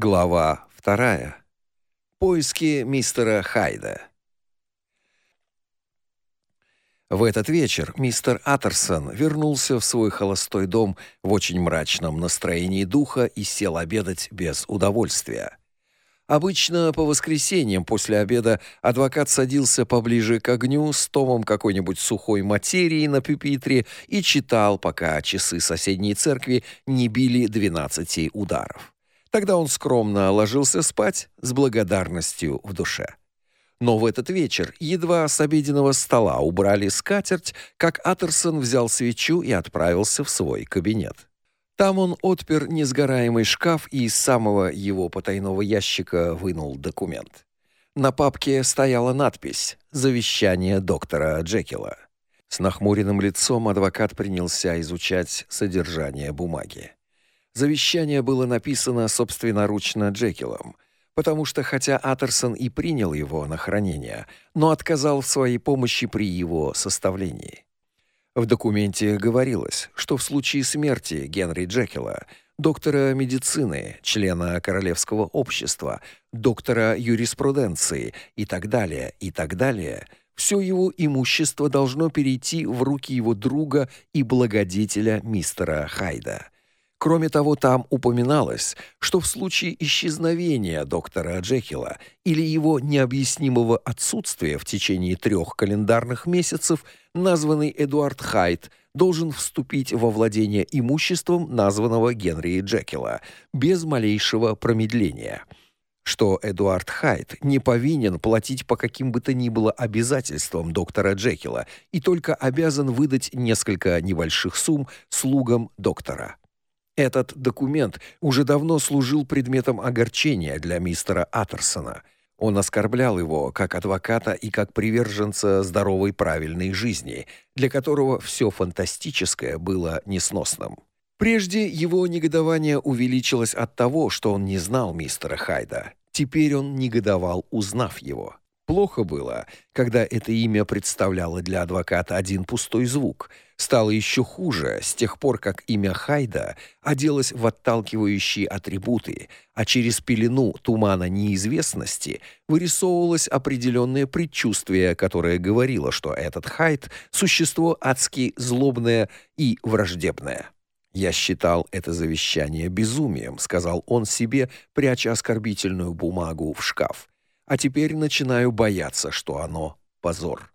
Глава вторая. Поиски мистера Хайда. В этот вечер мистер Аттерсон вернулся в свой холостой дом в очень мрачном настроении духа и сел обедать без удовольствия. Обычно по воскресеньям после обеда адвокат садился поближе к огню с томом какой-нибудь сухой материи на пюпитре и читал, пока часы соседней церкви не били двенадцати ударов. Тогда он скромно ложился спать с благодарностью в душе. Но в этот вечер едва с обеденного стола убрали скатерть, как Аттерсон взял свечу и отправился в свой кабинет. Там он отпер несгораемый шкаф и из самого его потайного ящика вынул документ. На папке стояла надпись «Завещание доктора Джекила». С нахмуренным лицом адвокат принялся изучать содержание бумаги. Завещание было написано собственноручно Джекилом, потому что хотя Аттерсон и принял его на хранение, но отказал в своей помощи при его составлении. В документе говорилось, что в случае смерти Генри Джекила, доктора медицины, члена Королевского общества, доктора юриспруденции и так далее, и так далее, все его имущество должно перейти в руки его друга и благодетеля мистера Хайда – Кроме того, там упоминалось, что в случае исчезновения доктора Джекила или его необъяснимого отсутствия в течение трех календарных месяцев названный Эдуард Хайт должен вступить во владение имуществом названного Генри Джекила без малейшего промедления что Эдуард Хайт не повинен платить по каким бы то ни было обязательствам доктора Джекила и только обязан выдать несколько небольших сумм слугам доктора. Этот документ уже давно служил предметом огорчения для мистера Аттерсона. Он оскорблял его как адвоката и как приверженца здоровой правильной жизни, для которого все фантастическое было несносным. Прежде его негодование увеличилось от того, что он не знал мистера Хайда. Теперь он негодовал, узнав его. Плохо было, когда это имя представляло для адвоката один пустой звук. Стало еще хуже с тех пор, как имя Хайда оделось в отталкивающие атрибуты, а через пелену тумана неизвестности вырисовывалось определенное предчувствие, которое говорило, что этот Хайд существо адски злобное и враждебное. Я считал это завещание безумием, сказал он себе, пряча оскорбительную бумагу в шкаф а теперь начинаю бояться, что оно позор.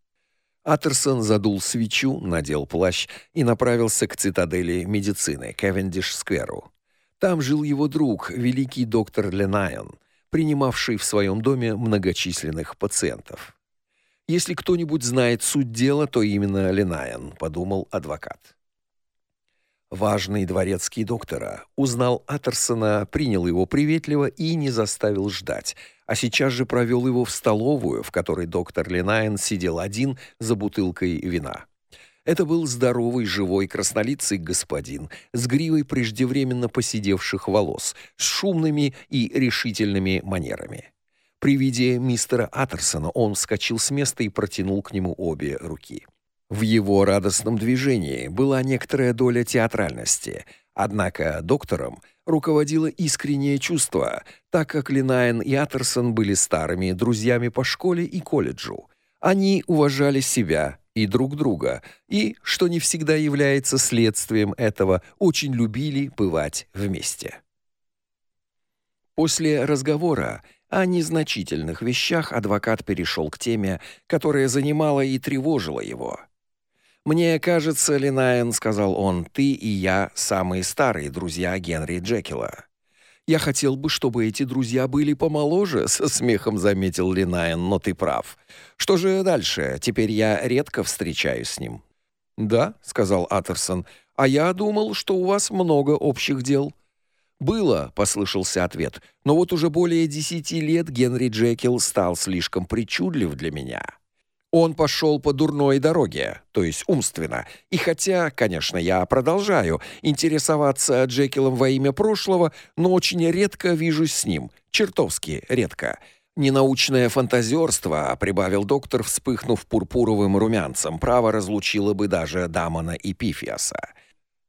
Аттерсон задул свечу, надел плащ и направился к цитадели медицины Кевендиш-скверу. Там жил его друг, великий доктор Ленайен, принимавший в своем доме многочисленных пациентов. Если кто-нибудь знает суть дела, то именно Ленайен, подумал адвокат. Важный дворецкий доктора узнал Аттерсона, принял его приветливо и не заставил ждать, а сейчас же провел его в столовую, в которой доктор Ленайн сидел один за бутылкой вина. Это был здоровый, живой, краснолицый господин с гривой преждевременно поседевших волос, с шумными и решительными манерами. При виде мистера Аттерсона он вскочил с места и протянул к нему обе руки. В его радостном движении была некоторая доля театральности, однако доктором руководило искреннее чувство, так как Линайн и Атерсон были старыми друзьями по школе и колледжу. Они уважали себя и друг друга, и, что не всегда является следствием этого, очень любили бывать вместе. После разговора о незначительных вещах адвокат перешел к теме, которая занимала и тревожила его – «Мне кажется, Линаен, — сказал он, — ты и я самые старые друзья Генри Джекила. Я хотел бы, чтобы эти друзья были помоложе, — со смехом заметил Линаен, — но ты прав. Что же дальше? Теперь я редко встречаюсь с ним». «Да», — сказал Аттерсон, — «а я думал, что у вас много общих дел». «Было», — послышался ответ, — «но вот уже более десяти лет Генри Джекил стал слишком причудлив для меня». Он пошел по дурной дороге, то есть умственно. И хотя, конечно, я продолжаю интересоваться Джекилом во имя прошлого, но очень редко вижусь с ним, чертовски редко. Ненаучное фантазерство, прибавил доктор, вспыхнув пурпуровым румянцем, право разлучило бы даже Дамона и Пифиаса.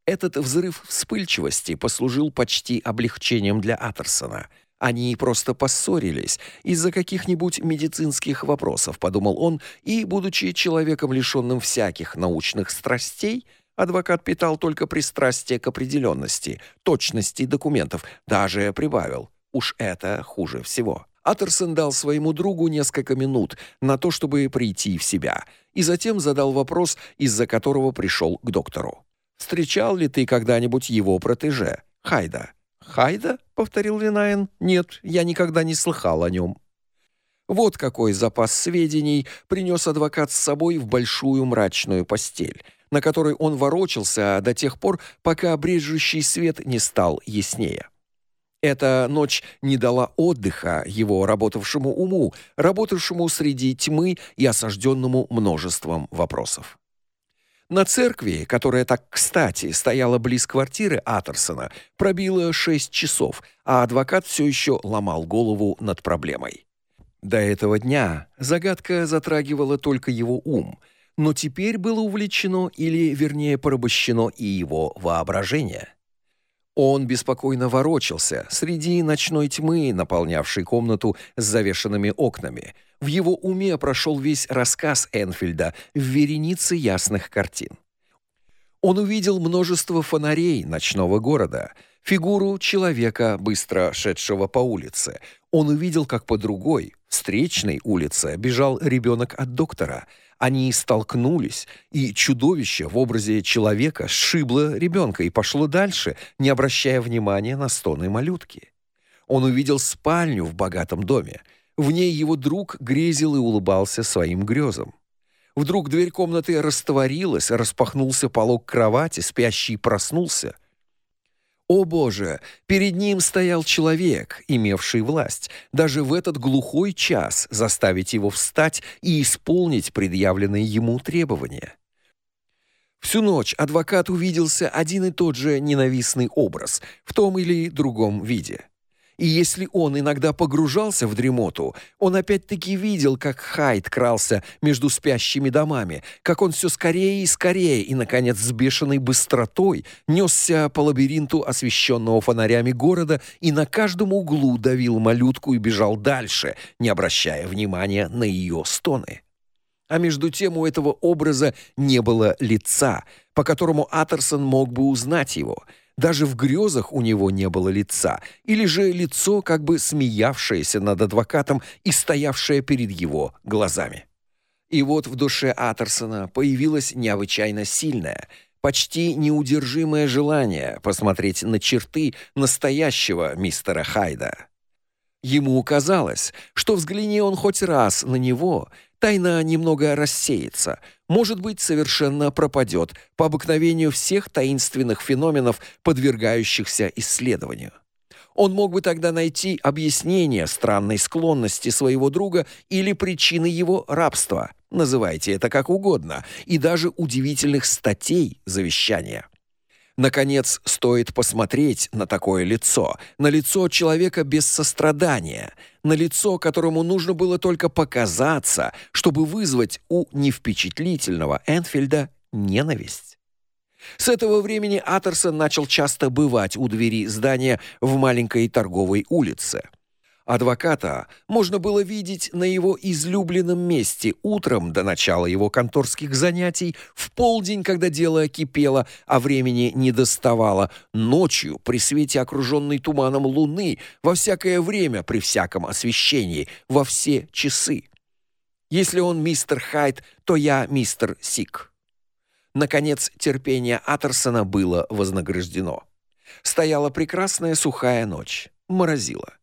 Этот взрыв вспыльчивости послужил почти облегчением для Атерсона. Они просто поссорились из-за каких-нибудь медицинских вопросов, подумал он, и, будучи человеком лишенным всяких научных страстей, адвокат питал только пристрастие к определенности, точности документов, даже прибавил: уж это хуже всего. Атерсон дал своему другу несколько минут на то, чтобы прийти в себя, и затем задал вопрос, из-за которого пришел к доктору. Встречал ли ты когда-нибудь его протеже, Хайда? Хайда? повторил Линаин. Нет, я никогда не слыхал о нем. Вот какой запас сведений принес адвокат с собой в большую мрачную постель, на которой он ворочался до тех пор, пока брежущий свет не стал яснее. Эта ночь не дала отдыха его работавшему уму, работавшему среди тьмы и осажденному множеством вопросов. На церкви, которая так кстати стояла близ квартиры Атерсона, пробило шесть часов, а адвокат все еще ломал голову над проблемой. До этого дня загадка затрагивала только его ум, но теперь было увлечено или, вернее, порабощено и его воображение. Он беспокойно ворочался среди ночной тьмы, наполнявшей комнату с завешенными окнами. В его уме прошел весь рассказ Энфильда в веренице ясных картин. Он увидел множество фонарей ночного города, фигуру человека, быстро шедшего по улице. Он увидел, как по другой, встречной улице бежал ребенок от доктора – они столкнулись, и чудовище в образе человека сшибло ребенка и пошло дальше, не обращая внимания на стоны малютки. Он увидел спальню в богатом доме. В ней его друг грезил и улыбался своим грезам. Вдруг дверь комнаты растворилась, распахнулся полог кровати, спящий проснулся. О боже, перед ним стоял человек, имевший власть, даже в этот глухой час заставить его встать и исполнить предъявленные ему требования. Всю ночь адвокат увиделся один и тот же ненавистный образ в том или другом виде. И если он иногда погружался в дремоту, он опять-таки видел, как Хайд крался между спящими домами, как он все скорее и скорее и наконец с бешеной быстротой несся по лабиринту освещенного фонарями города и на каждом углу давил малютку и бежал дальше, не обращая внимания на ее стоны. А между тем у этого образа не было лица, по которому Атерсон мог бы узнать его — даже в грезах у него не было лица, или же лицо, как бы смеявшееся над адвокатом и стоявшее перед его глазами. И вот в душе Атерсона появилось необычайно сильное, почти неудержимое желание посмотреть на черты настоящего мистера Хайда. Ему казалось, что взгляни он хоть раз на него, тайна немного рассеется, может быть, совершенно пропадет по обыкновению всех таинственных феноменов, подвергающихся исследованию. Он мог бы тогда найти объяснение странной склонности своего друга или причины его рабства, называйте это как угодно, и даже удивительных статей завещания. Наконец, стоит посмотреть на такое лицо, на лицо человека без сострадания, на лицо, которому нужно было только показаться, чтобы вызвать у невпечатлительного Энфилда ненависть. С этого времени Атерсон начал часто бывать у двери здания в маленькой торговой улице. Адвоката можно было видеть на его излюбленном месте утром до начала его конторских занятий, в полдень, когда дело кипело, а времени не доставало, ночью при свете окруженной туманом луны, во всякое время при всяком освещении, во все часы. Если он мистер Хайт, то я мистер Сик. Наконец, терпение Атерсона было вознаграждено. Стояла прекрасная сухая ночь, морозило.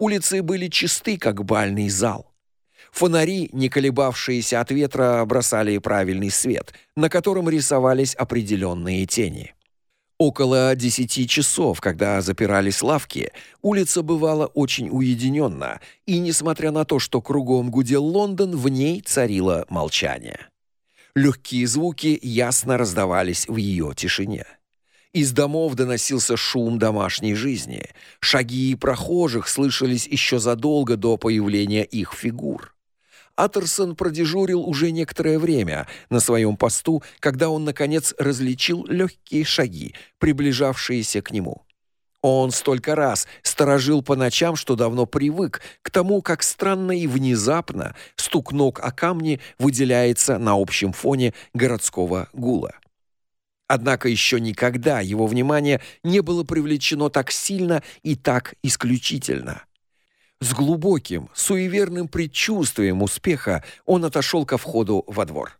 Улицы были чисты, как бальный зал. Фонари, не колебавшиеся от ветра, бросали правильный свет, на котором рисовались определенные тени. Около десяти часов, когда запирались лавки, улица бывала очень уединенна, и несмотря на то, что кругом гудел Лондон, в ней царило молчание. Легкие звуки ясно раздавались в ее тишине. Из домов доносился шум домашней жизни. Шаги прохожих слышались еще задолго до появления их фигур. Атерсон продежурил уже некоторое время на своем посту, когда он наконец различил легкие шаги, приближавшиеся к нему. Он столько раз сторожил по ночам, что давно привык к тому, как странно и внезапно стук ног о камни выделяется на общем фоне городского гула. Однако еще никогда его внимание не было привлечено так сильно и так исключительно. С глубоким, суеверным предчувствием успеха он отошел ко входу во двор.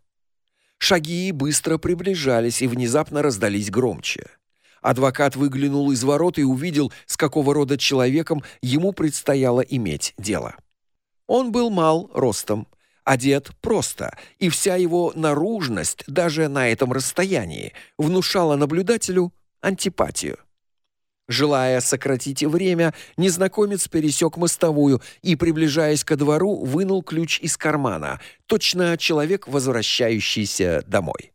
Шаги быстро приближались и внезапно раздались громче. Адвокат выглянул из ворот и увидел, с какого рода человеком ему предстояло иметь дело. Он был мал ростом, одет просто, и вся его наружность даже на этом расстоянии внушала наблюдателю антипатию. Желая сократить время, незнакомец пересек мостовую и, приближаясь ко двору, вынул ключ из кармана, точно человек, возвращающийся домой.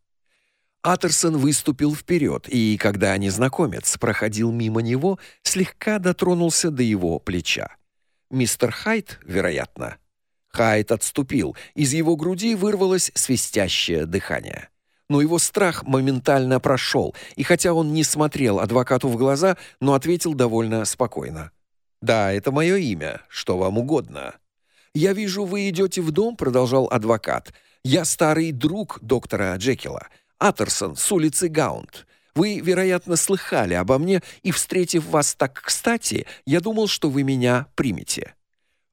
Атерсон выступил вперед, и когда незнакомец проходил мимо него, слегка дотронулся до его плеча. Мистер Хайт, вероятно. Хайт отступил, из его груди вырвалось свистящее дыхание но его страх моментально прошел, и хотя он не смотрел адвокату в глаза, но ответил довольно спокойно. «Да, это мое имя, что вам угодно». «Я вижу, вы идете в дом», — продолжал адвокат. «Я старый друг доктора Джекила, Атерсон с улицы Гаунт. Вы, вероятно, слыхали обо мне, и, встретив вас так кстати, я думал, что вы меня примете».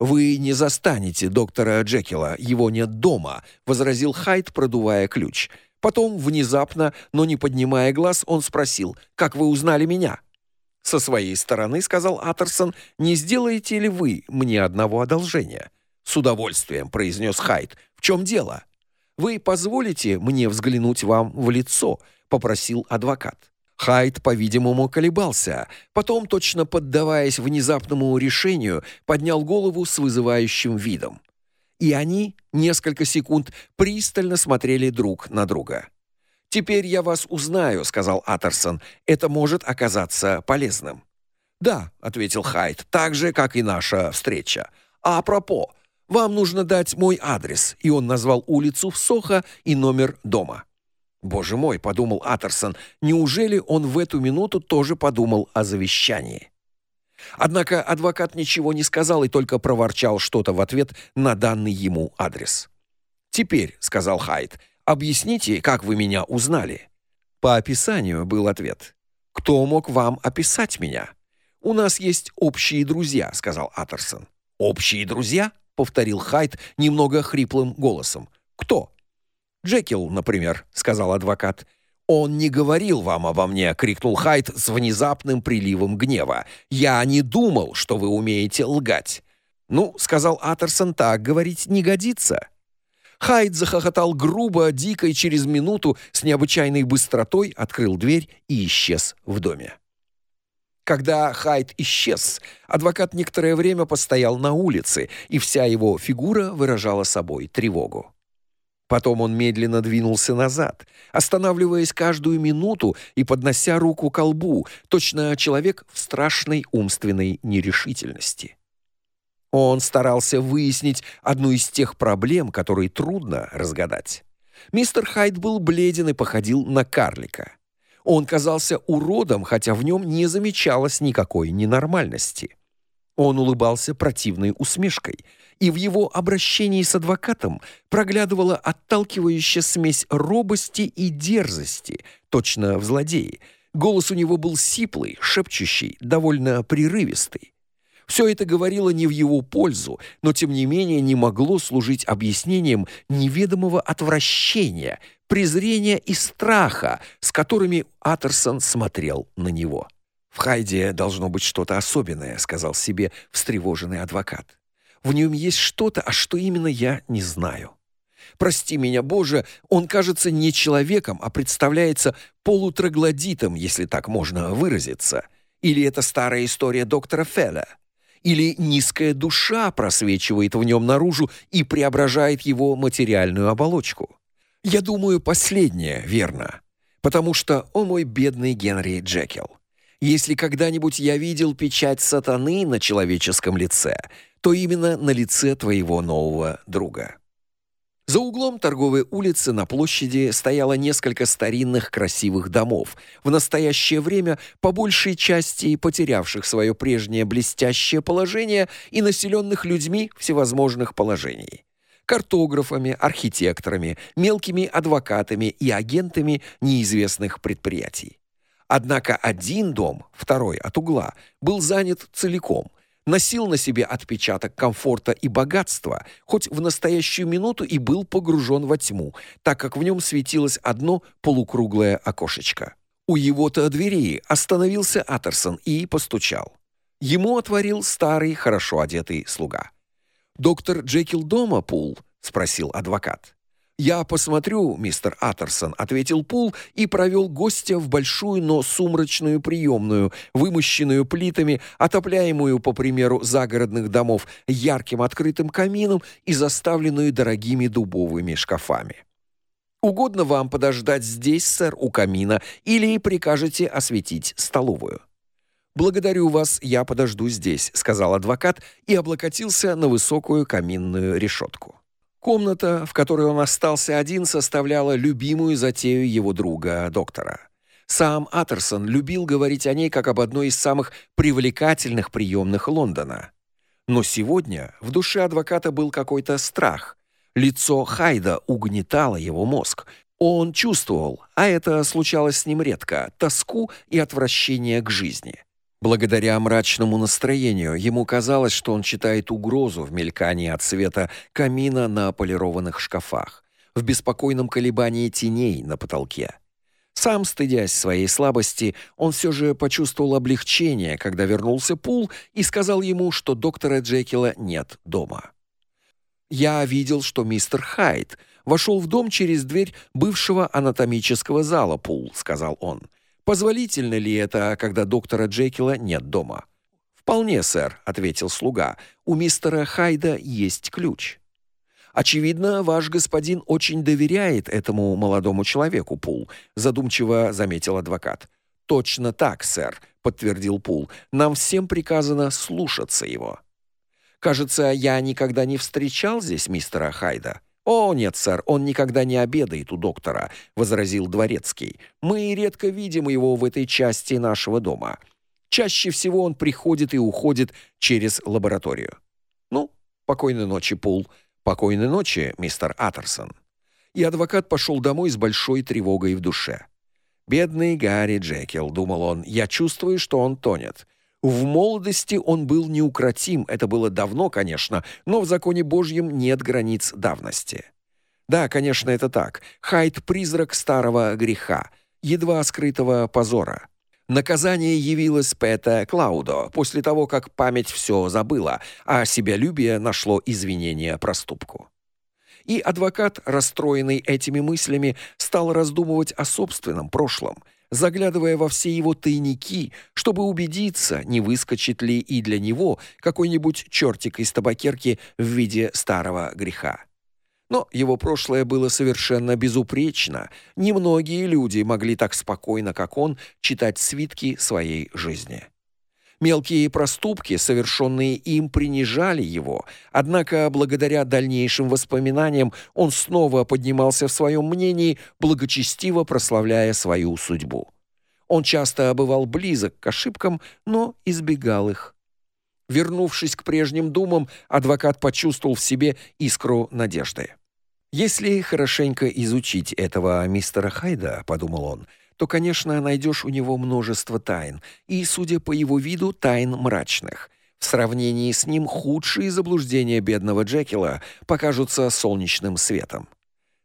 «Вы не застанете доктора Джекила, его нет дома», — возразил Хайт, продувая ключ. Потом, внезапно, но не поднимая глаз, он спросил, «Как вы узнали меня?» «Со своей стороны, — сказал Атерсон, — не сделаете ли вы мне одного одолжения?» «С удовольствием», — произнес Хайт. «В чем дело?» «Вы позволите мне взглянуть вам в лицо?» — попросил адвокат. Хайт, по-видимому, колебался. Потом, точно поддаваясь внезапному решению, поднял голову с вызывающим видом и они несколько секунд пристально смотрели друг на друга. «Теперь я вас узнаю», — сказал Атерсон. «Это может оказаться полезным». «Да», — ответил Хайт, — «так же, как и наша встреча. А пропо, вам нужно дать мой адрес». И он назвал улицу в Сохо и номер дома. «Боже мой», — подумал Атерсон, — «неужели он в эту минуту тоже подумал о завещании?» Однако адвокат ничего не сказал и только проворчал что-то в ответ на данный ему адрес. «Теперь», — сказал Хайт, — «объясните, как вы меня узнали?» «По описанию», — был ответ. «Кто мог вам описать меня?» «У нас есть общие друзья», — сказал Атерсон. «Общие друзья?» — повторил Хайт немного хриплым голосом. «Кто?» «Джекил, например», — сказал адвокат. «Он не говорил вам обо мне!» — крикнул Хайт с внезапным приливом гнева. «Я не думал, что вы умеете лгать!» «Ну, — сказал Атерсон, — так говорить не годится!» Хайт захохотал грубо, дико и через минуту с необычайной быстротой открыл дверь и исчез в доме. Когда Хайт исчез, адвокат некоторое время постоял на улице, и вся его фигура выражала собой тревогу. Потом он медленно двинулся назад, останавливаясь каждую минуту и поднося руку к колбу, точно человек в страшной умственной нерешительности. Он старался выяснить одну из тех проблем, которые трудно разгадать. Мистер Хайд был бледен и походил на карлика. Он казался уродом, хотя в нем не замечалось никакой ненормальности. Он улыбался противной усмешкой – и в его обращении с адвокатом проглядывала отталкивающая смесь робости и дерзости, точно в злодее. Голос у него был сиплый, шепчущий, довольно прерывистый. Все это говорило не в его пользу, но тем не менее не могло служить объяснением неведомого отвращения, презрения и страха, с которыми Атерсон смотрел на него. В Хайде должно быть что-то особенное, сказал себе встревоженный адвокат. В нем есть что-то, а что именно я не знаю. Прости меня, Боже, он кажется не человеком, а представляется полутроглодитом, если так можно выразиться. Или это старая история доктора Фелла? Или низкая душа просвечивает в нем наружу и преображает его материальную оболочку? Я думаю, последнее верно. Потому что, о мой бедный Генри Джекил, если когда-нибудь я видел печать сатаны на человеческом лице, то именно на лице твоего нового друга. За углом торговой улицы на площади стояло несколько старинных красивых домов, в настоящее время по большей части потерявших свое прежнее блестящее положение и населенных людьми всевозможных положений картографами, архитекторами, мелкими адвокатами и агентами неизвестных предприятий. Однако один дом, второй от угла, был занят целиком – носил на себе отпечаток комфорта и богатства, хоть в настоящую минуту и был погружен во тьму, так как в нем светилось одно полукруглое окошечко. У его-то двери остановился Атерсон и постучал. Ему отворил старый, хорошо одетый слуга. «Доктор Джекил дома, Пул?» — спросил адвокат. «Я посмотрю, мистер Аттерсон», — ответил Пул и провел гостя в большую, но сумрачную приемную, вымощенную плитами, отопляемую, по примеру загородных домов, ярким открытым камином и заставленную дорогими дубовыми шкафами. «Угодно вам подождать здесь, сэр, у камина, или прикажете осветить столовую?» «Благодарю вас, я подожду здесь», — сказал адвокат и облокотился на высокую каминную решетку. Комната, в которой он остался один, составляла любимую затею его друга, доктора. Сам Аттерсон любил говорить о ней как об одной из самых привлекательных приемных Лондона. Но сегодня в душе адвоката был какой-то страх. Лицо Хайда угнетало его мозг. Он чувствовал, а это случалось с ним редко, тоску и отвращение к жизни. Благодаря мрачному настроению ему казалось, что он читает угрозу в мелькании от света камина на полированных шкафах, в беспокойном колебании теней на потолке. Сам стыдясь своей слабости, он все же почувствовал облегчение, когда вернулся Пул и сказал ему, что доктора Джекила нет дома. Я видел, что мистер Хайд вошел в дом через дверь бывшего анатомического зала, Пул, сказал он. Позволительно ли это, когда доктора Джекила нет дома? Вполне, сэр, ответил слуга. У мистера Хайда есть ключ. Очевидно, ваш господин очень доверяет этому молодому человеку, Пул, задумчиво заметил адвокат. Точно так, сэр, подтвердил Пул. Нам всем приказано слушаться его. Кажется, я никогда не встречал здесь мистера Хайда. «О, нет, сэр, он никогда не обедает у доктора», — возразил дворецкий. «Мы редко видим его в этой части нашего дома. Чаще всего он приходит и уходит через лабораторию». «Ну, покойной ночи, Пул. Покойной ночи, мистер Аттерсон». И адвокат пошел домой с большой тревогой в душе. «Бедный Гарри Джекил», — думал он, — «я чувствую, что он тонет». В молодости он был неукротим, это было давно, конечно, но в законе Божьем нет границ давности. Да, конечно, это так. Хайд призрак старого греха, едва скрытого позора. Наказание явилось Пэта Клаудо после того, как память все забыла, а себялюбие нашло извинение проступку. И адвокат, расстроенный этими мыслями, стал раздумывать о собственном прошлом, заглядывая во все его тайники, чтобы убедиться, не выскочит ли и для него какой-нибудь чертик из табакерки в виде старого греха. Но его прошлое было совершенно безупречно. Немногие люди могли так спокойно, как он, читать свитки своей жизни. Мелкие проступки, совершенные им, принижали его, однако благодаря дальнейшим воспоминаниям он снова поднимался в своем мнении, благочестиво прославляя свою судьбу. Он часто бывал близок к ошибкам, но избегал их. Вернувшись к прежним думам, адвокат почувствовал в себе искру надежды. Если хорошенько изучить этого мистера Хайда, подумал он, — то, конечно, найдешь у него множество тайн, и, судя по его виду, тайн мрачных. В сравнении с ним худшие заблуждения бедного Джекила покажутся солнечным светом.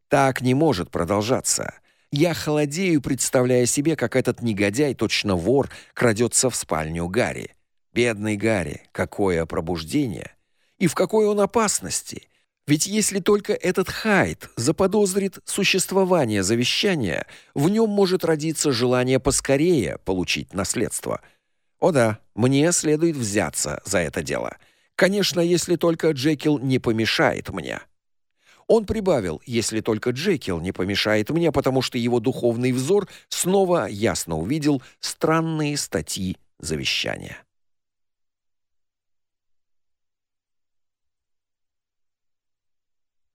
Так не может продолжаться. Я холодею, представляя себе, как этот негодяй, точно вор, крадется в спальню Гарри. Бедный Гарри, какое пробуждение! И в какой он опасности! Ведь если только этот Хайд заподозрит существование завещания, в нем может родиться желание поскорее получить наследство. О да, мне следует взяться за это дело. Конечно, если только Джекил не помешает мне. Он прибавил: если только Джекил не помешает мне, потому что его духовный взор снова ясно увидел странные статьи завещания.